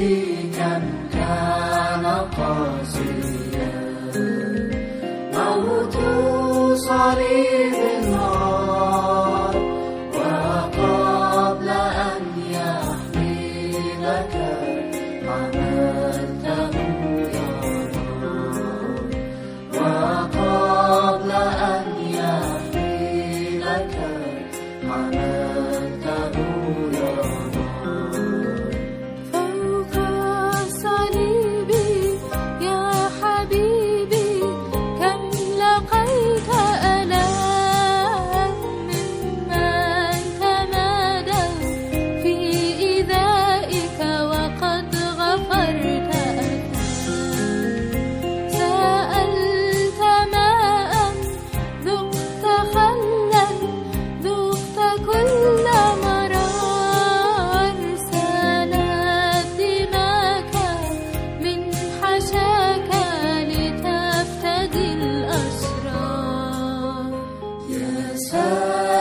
مهديكا كان قاسيا موت صليب النار وقبل أن يحملك عملته يا رب وقبل أن يحملك عملته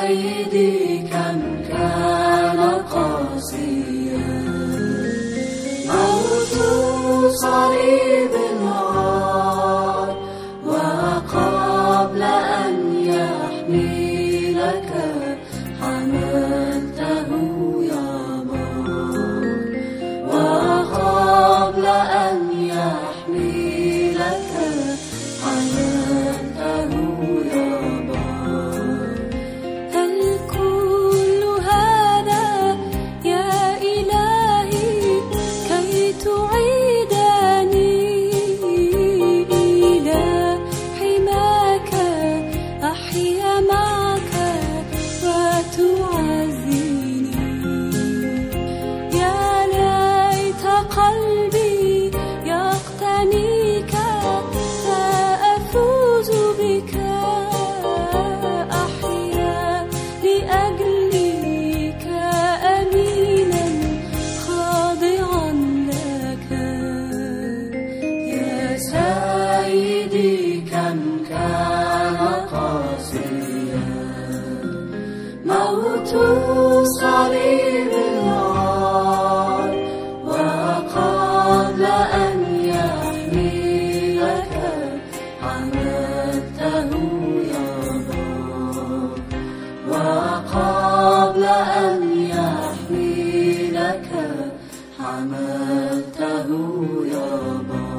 سيدي كم كان قاسيا موت صليب سيدي كان قاسيا موت صليب العار وقبل أن يحملك حملته يا رب. وقبل أن يحملك حملته يا رب.